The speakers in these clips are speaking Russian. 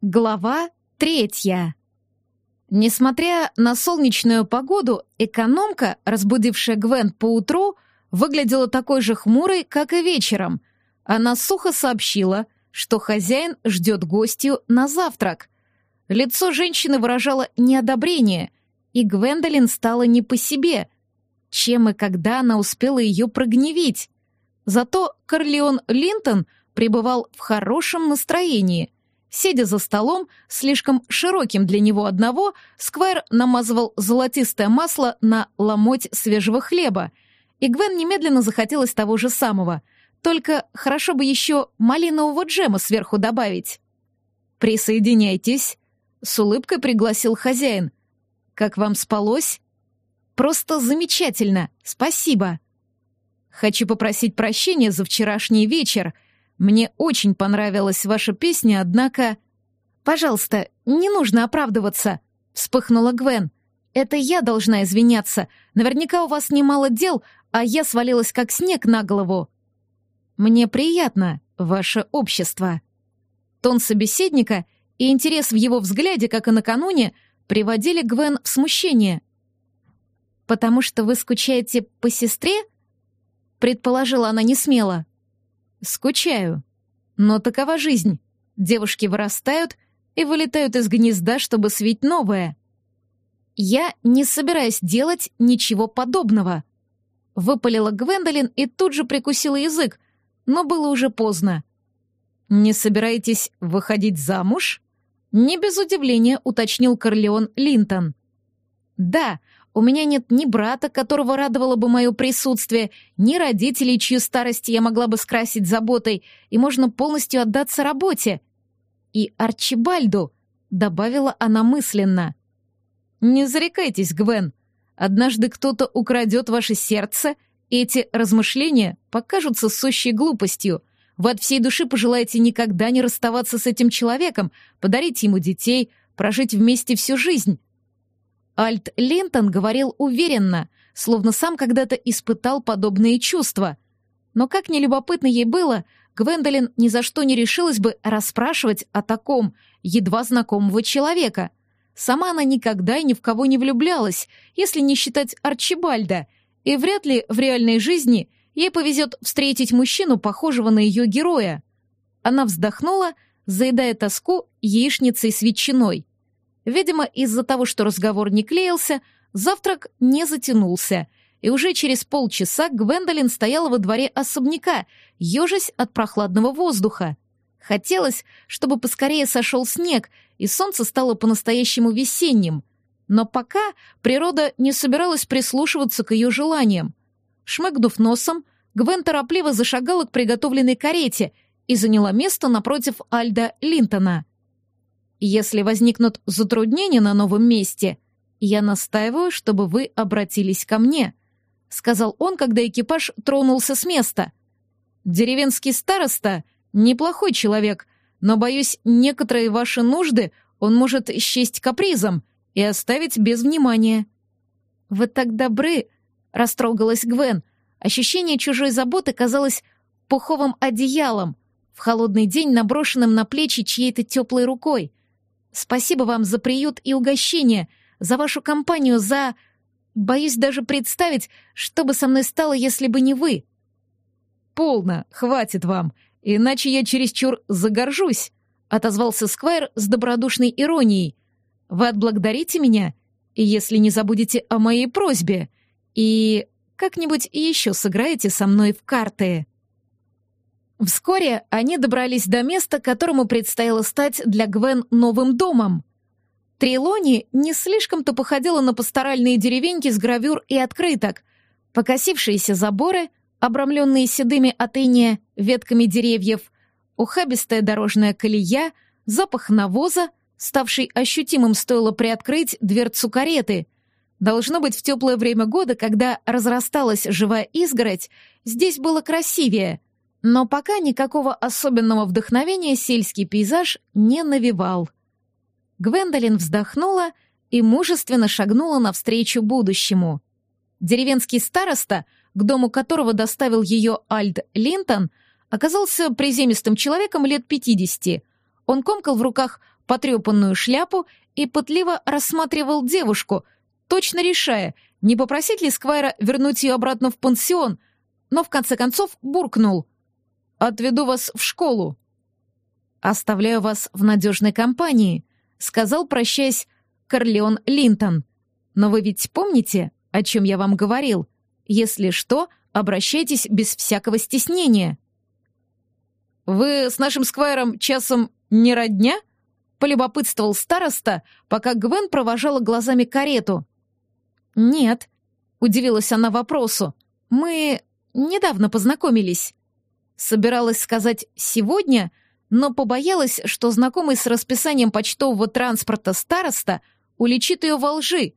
Глава третья. Несмотря на солнечную погоду, экономка, разбудившая Гвен поутру, выглядела такой же хмурой, как и вечером. Она сухо сообщила, что хозяин ждет гостью на завтрак. Лицо женщины выражало неодобрение, и Гвендолин стала не по себе. Чем и когда она успела ее прогневить? Зато Корлеон Линтон пребывал в хорошем настроении — Сидя за столом, слишком широким для него одного, Сквайр намазывал золотистое масло на ломоть свежего хлеба, и Гвен немедленно захотелось того же самого, только хорошо бы еще малинового джема сверху добавить. «Присоединяйтесь», — с улыбкой пригласил хозяин. «Как вам спалось?» «Просто замечательно, спасибо». «Хочу попросить прощения за вчерашний вечер», — мне очень понравилась ваша песня, однако... Пожалуйста, не нужно оправдываться, вспыхнула Гвен. Это я должна извиняться. Наверняка у вас немало дел, а я свалилась как снег на голову. Мне приятно ваше общество. Тон собеседника и интерес в его взгляде, как и накануне, приводили Гвен в смущение. «Потому что вы скучаете по сестре?» — предположила она несмело. Скучаю. Но такова жизнь. Девушки вырастают и вылетают из гнезда, чтобы свить новое. Я не собираюсь делать ничего подобного. Выпалила Гвендолин и тут же прикусила язык, но было уже поздно. «Не собираетесь выходить замуж?» Не без удивления уточнил Корлеон Линтон. «Да, у меня нет ни брата, которого радовало бы мое присутствие, ни родителей, чью старость я могла бы скрасить заботой, и можно полностью отдаться работе. И Арчибальду, — добавила она мысленно. Не зарекайтесь, Гвен. Однажды кто-то украдет ваше сердце, и эти размышления покажутся сущей глупостью. Вы от всей души пожелаете никогда не расставаться с этим человеком, подарить ему детей, прожить вместе всю жизнь. Альт Линтон говорил уверенно, словно сам когда-то испытал подобные чувства. Но как ни любопытно ей было, Гвендолин ни за что не решилась бы расспрашивать о таком, едва знакомого человека. Сама она никогда и ни в кого не влюблялась, если не считать Арчибальда, и вряд ли в реальной жизни ей повезет встретить мужчину, похожего на ее героя. Она вздохнула, заедая тоску яичницей с ветчиной. Видимо, из-за того, что разговор не клеился, завтрак не затянулся, и уже через полчаса Гвендолин стояла во дворе особняка, ежась от прохладного воздуха. Хотелось, чтобы поскорее сошел снег, и солнце стало по-настоящему весенним. Но пока природа не собиралась прислушиваться к ее желаниям. Шмыгнув носом, Гвен торопливо зашагала к приготовленной карете и заняла место напротив Альда Линтона. Если возникнут затруднения на новом месте, я настаиваю, чтобы вы обратились ко мне», — сказал он, когда экипаж тронулся с места. «Деревенский староста — неплохой человек, но, боюсь, некоторые ваши нужды он может счесть капризом и оставить без внимания». «Вы так добры», — растрогалась Гвен. Ощущение чужой заботы казалось пуховым одеялом, в холодный день наброшенным на плечи чьей-то теплой рукой. Спасибо вам за приют и угощение, за вашу компанию, за... Боюсь даже представить, что бы со мной стало, если бы не вы. Полно, хватит вам, иначе я чересчур загоржусь, отозвался Сквайр с добродушной иронией. Вы отблагодарите меня, если не забудете о моей просьбе, и как-нибудь еще сыграете со мной в карты. Вскоре они добрались до места, которому предстояло стать для Гвен новым домом. Трилони не слишком-то походила на пасторальные деревеньки с гравюр и открыток. Покосившиеся заборы, обрамленные седыми от иния ветками деревьев, ухабистая дорожная колея, запах навоза, ставший ощутимым стоило приоткрыть дверцу кареты. Должно быть, в теплое время года, когда разрасталась живая изгородь, здесь было красивее — но пока никакого особенного вдохновения сельский пейзаж не навевал. Гвендолин вздохнула и мужественно шагнула навстречу будущему. Деревенский староста, к дому которого доставил ее Альд Линтон, оказался приземистым человеком лет пятидесяти. Он комкал в руках потрепанную шляпу и пытливо рассматривал девушку, точно решая, не попросить ли Сквайра вернуть ее обратно в пансион, но в конце концов буркнул. «Отведу вас в школу». «Оставляю вас в надежной компании», — сказал, прощаясь, Корлеон Линтон. «Но вы ведь помните, о чем я вам говорил? Если что, обращайтесь без всякого стеснения». «Вы с нашим Сквайром часом не родня?» — полюбопытствовал староста, пока Гвен провожала глазами карету. «Нет», — удивилась она вопросу, — «мы недавно познакомились». Собиралась сказать «сегодня», но побоялась, что знакомый с расписанием почтового транспорта староста уличит ее во лжи.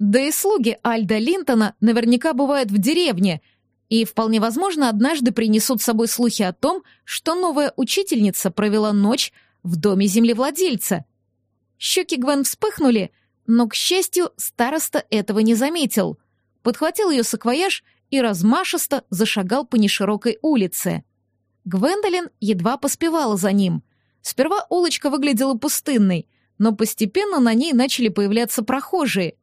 Да и слуги Альда Линтона наверняка бывают в деревне, и вполне возможно однажды принесут с собой слухи о том, что новая учительница провела ночь в доме землевладельца. Щеки Гвен вспыхнули, но, к счастью, староста этого не заметил. Подхватил ее саквояж и размашисто зашагал по неширокой улице. Гвендолин едва поспевала за ним. Сперва улочка выглядела пустынной, но постепенно на ней начали появляться прохожие.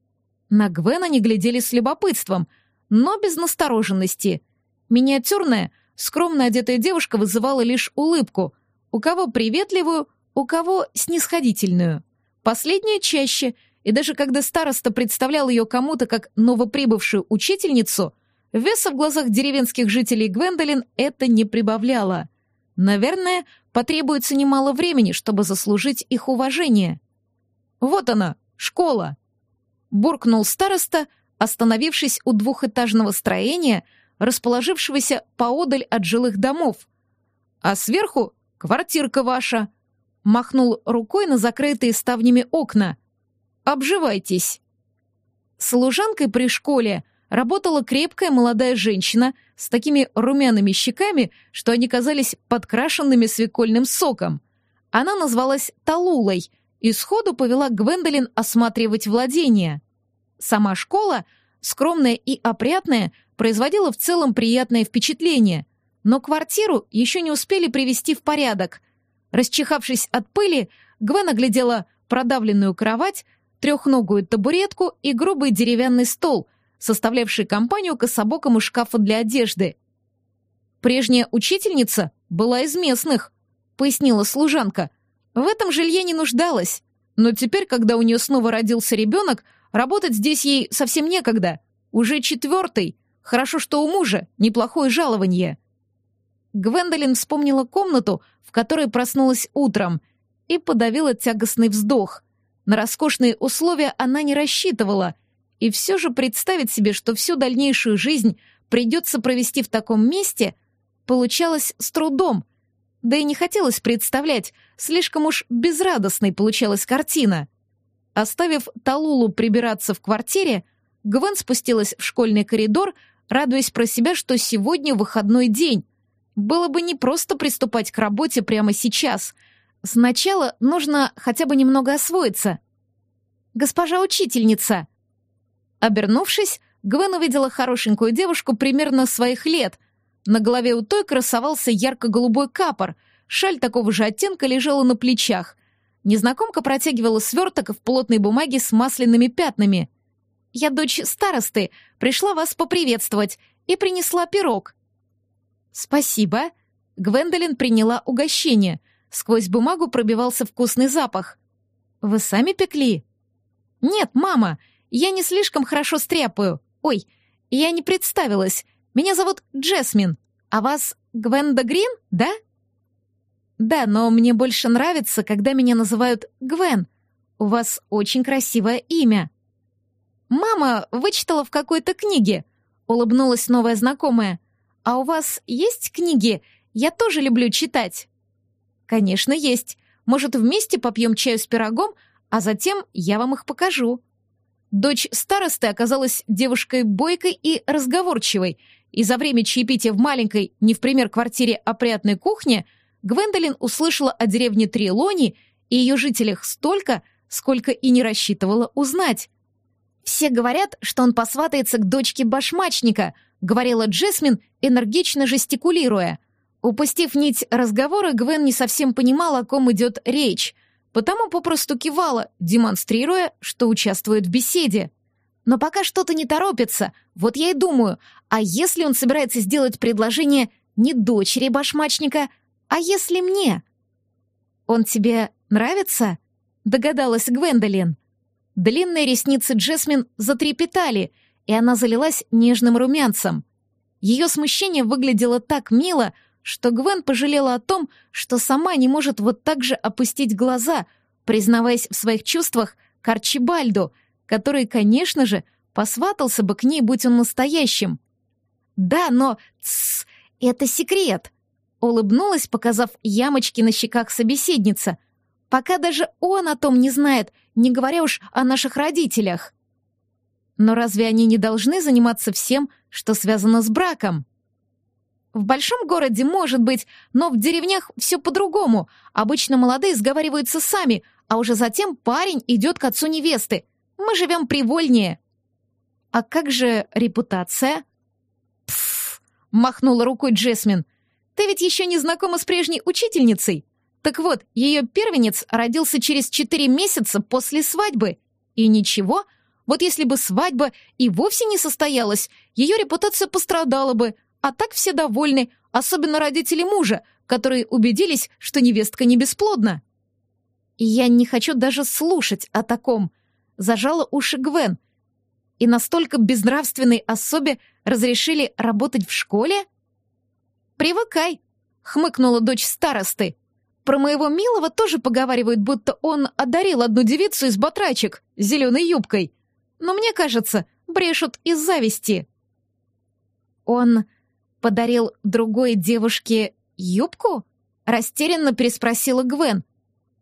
На Гвен они глядели с любопытством, но без настороженности. Миниатюрная, скромно одетая девушка вызывала лишь улыбку, у кого приветливую, у кого снисходительную. Последняя чаще, и даже когда староста представлял ее кому-то как новоприбывшую учительницу, Веса в глазах деревенских жителей Гвендолин это не прибавляло. Наверное, потребуется немало времени, чтобы заслужить их уважение. «Вот она, школа!» Буркнул староста, остановившись у двухэтажного строения, расположившегося поодаль от жилых домов. «А сверху квартирка ваша!» Махнул рукой на закрытые ставнями окна. «Обживайтесь!» Служанкой при школе — работала крепкая молодая женщина с такими румяными щеками, что они казались подкрашенными свекольным соком. Она назвалась Талулой и сходу повела Гвендолин осматривать владение. Сама школа, скромная и опрятная, производила в целом приятное впечатление, но квартиру еще не успели привести в порядок. Расчихавшись от пыли, Гвен оглядела продавленную кровать, трехногую табуретку и грубый деревянный стол — составлявший компанию кособокому шкафу для одежды. «Прежняя учительница была из местных», — пояснила служанка. «В этом жилье не нуждалась. Но теперь, когда у нее снова родился ребенок, работать здесь ей совсем некогда. Уже четвертый. Хорошо, что у мужа неплохое жалование». Гвендолин вспомнила комнату, в которой проснулась утром, и подавила тягостный вздох. На роскошные условия она не рассчитывала — и все же представить себе, что всю дальнейшую жизнь придется провести в таком месте, получалось с трудом. Да и не хотелось представлять, слишком уж безрадостной получалась картина. Оставив Талулу прибираться в квартире, Гвен спустилась в школьный коридор, радуясь про себя, что сегодня выходной день. Было бы непросто приступать к работе прямо сейчас. Сначала нужно хотя бы немного освоиться. «Госпожа учительница!» Обернувшись, Гвен увидела хорошенькую девушку примерно своих лет. На голове у той красовался ярко-голубой капор, шаль такого же оттенка лежала на плечах. Незнакомка протягивала сверток в плотной бумаге с масляными пятнами. «Я дочь старосты, пришла вас поприветствовать и принесла пирог». «Спасибо». Гвендолин приняла угощение. Сквозь бумагу пробивался вкусный запах. «Вы сами пекли?» «Нет, мама, я не слишком хорошо стряпаю. Ой, я не представилась. Меня зовут Джесмин. А вас Гвенда Грин, да? Да, но мне больше нравится, когда меня называют Гвен. У вас очень красивое имя. Мама вычитала в какой-то книге. Улыбнулась новая знакомая. А у вас есть книги? Я тоже люблю читать. Конечно, есть. Может, вместе попьем чаю с пирогом, а затем я вам их покажу. Дочь старосты оказалась девушкой бойкой и разговорчивой, и за время чаепития в маленькой, не в пример квартире опрятной кухне, Гвендолин услышала о деревне Трилони и ее жителях столько, сколько и не рассчитывала узнать. «Все говорят, что он посватается к дочке башмачника», — говорила Джесмин, энергично жестикулируя. Упустив нить разговора, Гвен не совсем понимала, о ком идет речь. Потому попросту кивала, демонстрируя, что участвует в беседе. Но пока что-то не торопится, вот я и думаю, а если он собирается сделать предложение не дочери башмачника, а если мне? Он тебе нравится? Догадалась Гвендолин. Длинные ресницы Джесмин затрепетали, и она залилась нежным румянцем. Ее смущение выглядело так мило, что Гвен пожалела о том, что сама не может вот так же опустить глаза, признаваясь в своих чувствах к Арчибальду, который, конечно же, посватался бы к ней, будь он настоящим. «Да, но... Тссс, это секрет!» Улыбнулась, показав ямочки на щеках собеседница. «Пока даже он о том не знает, не говоря уж о наших родителях». «Но разве они не должны заниматься всем, что связано с браком?» В большом городе, может быть, но в деревнях все по-другому. Обычно молодые сговариваются сами, а уже затем парень идет к отцу невесты. Мы живем привольнее. А как же репутация? Пф, махнула рукой Джесмин. Ты ведь еще не знакома с прежней учительницей. Так вот, ее первенец родился через четыре месяца после свадьбы. И ничего, вот если бы свадьба и вовсе не состоялась, ее репутация пострадала бы, а так все довольны, особенно родители мужа, которые убедились, что невестка не бесплодна. Я не хочу даже слушать о таком. Зажала уши Гвен. И настолько безнравственной особе разрешили работать в школе? «Привыкай», — хмыкнула дочь старосты. «Про моего милого тоже поговаривают, будто он одарил одну девицу из батрачек зеленой юбкой. Но мне кажется, брешут из зависти». «Он подарил другой девушке юбку?» — растерянно переспросила Гвен.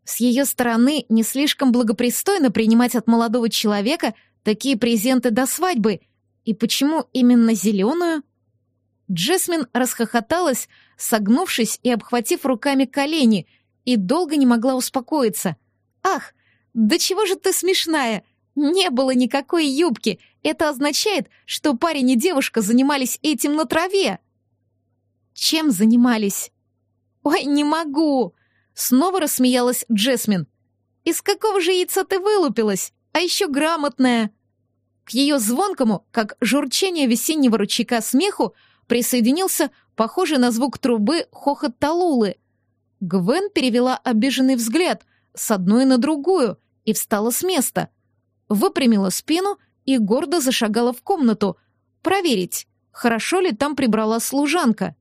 С ее стороны не слишком благопристойно принимать от молодого человека такие презенты до свадьбы. И почему именно зеленую? Джесмин расхохоталась, согнувшись и обхватив руками колени, и долго не могла успокоиться. «Ах, да чего же ты смешная! Не было никакой юбки! Это означает, что парень и девушка занимались этим на траве!» Чем занимались? Ой, не могу! Снова рассмеялась Джесмин. Из какого же яйца ты вылупилась? А еще грамотная. К ее звонкому, как журчание весеннего ручейка смеху, присоединился похожий на звук трубы хохот Талулы. Гвен перевела обиженный взгляд с одной на другую и встала с места. Выпрямила спину и гордо зашагала в комнату, проверить, хорошо ли там прибрала служанка.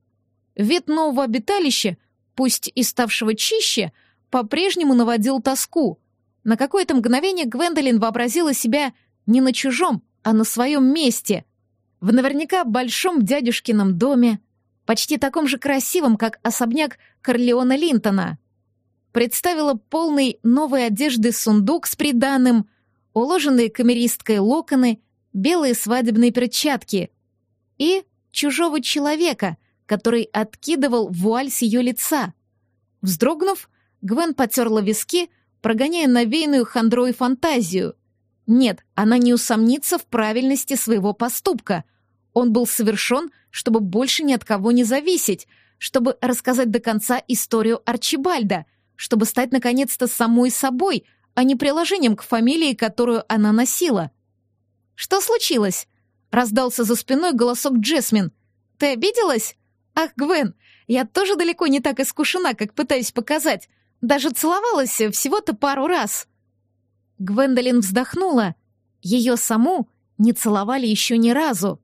Вид нового обиталища, пусть и ставшего чище, по-прежнему наводил тоску. На какое-то мгновение Гвендолин вообразила себя не на чужом, а на своем месте. В наверняка большом дядюшкином доме, почти таком же красивом, как особняк Корлеона Линтона. Представила полный новой одежды сундук с приданым, уложенные камеристкой локоны, белые свадебные перчатки и чужого человека — который откидывал вуаль с ее лица. Вздрогнув, Гвен потерла виски, прогоняя навеянную хандрой фантазию. Нет, она не усомнится в правильности своего поступка. Он был совершен, чтобы больше ни от кого не зависеть, чтобы рассказать до конца историю Арчибальда, чтобы стать наконец-то самой собой, а не приложением к фамилии, которую она носила. «Что случилось?» — раздался за спиной голосок Джесмин. «Ты обиделась?» «Ах, Гвен, я тоже далеко не так искушена, как пытаюсь показать. Даже целовалась всего-то пару раз». Гвендолин вздохнула. Ее саму не целовали еще ни разу.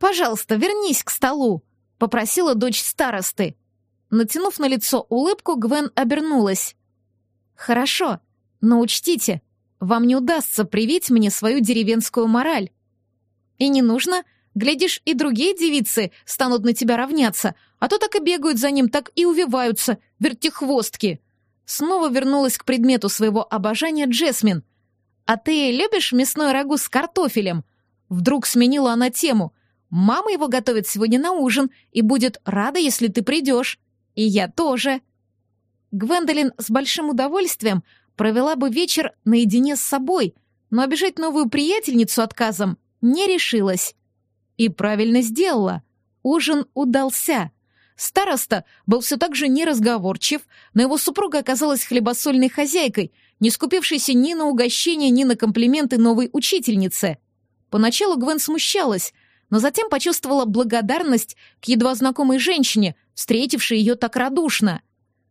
«Пожалуйста, вернись к столу», — попросила дочь старосты. Натянув на лицо улыбку, Гвен обернулась. «Хорошо, но учтите, вам не удастся привить мне свою деревенскую мораль. И не нужно Глядишь, и другие девицы станут на тебя равняться, а то так и бегают за ним, так и увиваются, вертихвостки. Снова вернулась к предмету своего обожания Джесмин. «А ты любишь мясное рагу с картофелем?» Вдруг сменила она тему. «Мама его готовит сегодня на ужин и будет рада, если ты придешь. И я тоже». Гвендолин с большим удовольствием провела бы вечер наедине с собой, но обижать новую приятельницу отказом не решилась. И правильно сделала. Ужин удался. Староста был все так же неразговорчив, но его супруга оказалась хлебосольной хозяйкой, не скупившейся ни на угощения, ни на комплименты новой учительнице. Поначалу Гвен смущалась, но затем почувствовала благодарность к едва знакомой женщине, встретившей ее так радушно.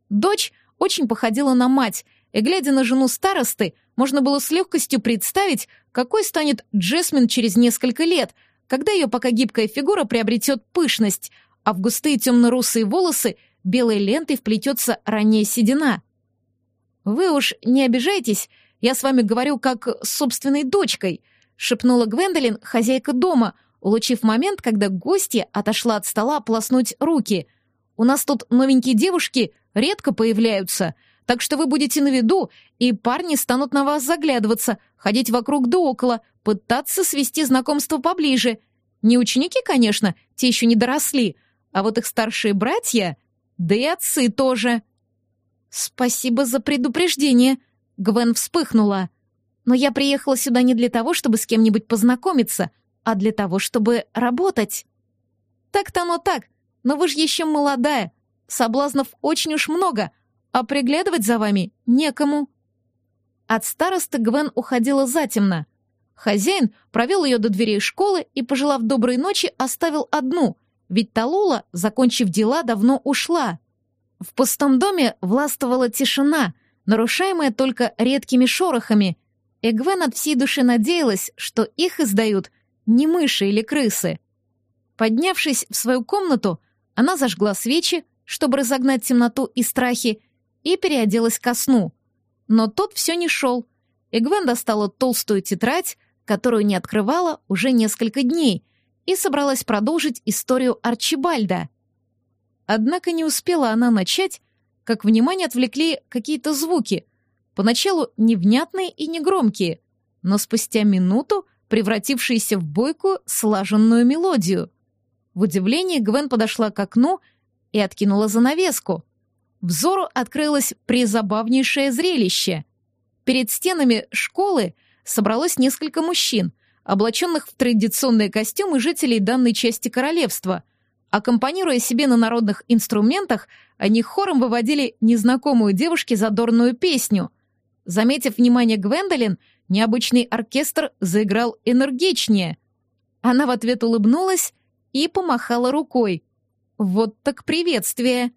Дочь очень походила на мать, и, глядя на жену старосты, можно было с легкостью представить, какой станет Джесмин через несколько лет, когда ее пока гибкая фигура приобретет пышность, а в густые темно-русые волосы белой лентой вплетется ранняя седина. «Вы уж не обижайтесь, я с вами говорю как с собственной дочкой», — шепнула Гвендолин, хозяйка дома, улучив момент, когда гостья отошла от стола ополоснуть руки. «У нас тут новенькие девушки редко появляются, так что вы будете на виду, и парни станут на вас заглядываться, ходить вокруг да около, пытаться свести знакомство поближе. Не ученики, конечно, те еще не доросли, а вот их старшие братья, да и отцы тоже». «Спасибо за предупреждение», — Гвен вспыхнула. «Но я приехала сюда не для того, чтобы с кем-нибудь познакомиться, а для того, чтобы работать». «Так-то оно так, но вы же еще молодая. Соблазнов очень уж много, а приглядывать за вами некому». От старосты Гвен уходила затемно. Хозяин провел ее до дверей школы и, пожелав доброй ночи, оставил одну, ведь Талула, закончив дела, давно ушла. В пустом доме властвовала тишина, нарушаемая только редкими шорохами, и Гвен от всей души надеялась, что их издают не мыши или крысы. Поднявшись в свою комнату, она зажгла свечи, чтобы разогнать темноту и страхи, и переоделась ко сну. Но тот все не шел, и Гвен достала толстую тетрадь, которую не открывала уже несколько дней, и собралась продолжить историю Арчибальда. Однако не успела она начать, как внимание отвлекли какие-то звуки, поначалу невнятные и негромкие, но спустя минуту превратившиеся в бойкую, слаженную мелодию. В удивлении Гвен подошла к окну и откинула занавеску. Взору открылось призабавнейшее зрелище. Перед стенами школы собралось несколько мужчин, облаченных в традиционные костюмы жителей данной части королевства — Аккомпанируя себе на народных инструментах, они хором выводили незнакомую девушке задорную песню. Заметив внимание Гвендолин, необычный оркестр заиграл энергичнее. Она в ответ улыбнулась и помахала рукой. Вот так приветствие!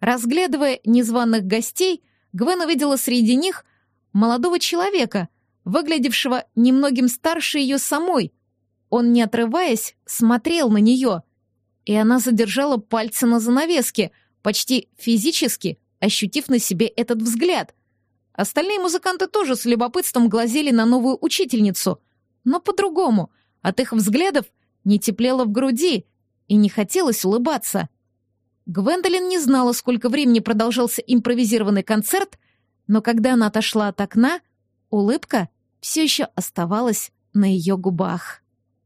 Разглядывая незваных гостей, Гвен увидела среди них молодого человека, выглядевшего немногим старше ее самой. Он, не отрываясь, смотрел на нее — и она задержала пальцы на занавеске, почти физически ощутив на себе этот взгляд. Остальные музыканты тоже с любопытством глазели на новую учительницу, но по-другому. От их взглядов не теплело в груди и не хотелось улыбаться. Гвендолин не знала, сколько времени продолжался импровизированный концерт, но когда она отошла от окна, улыбка все еще оставалась на ее губах.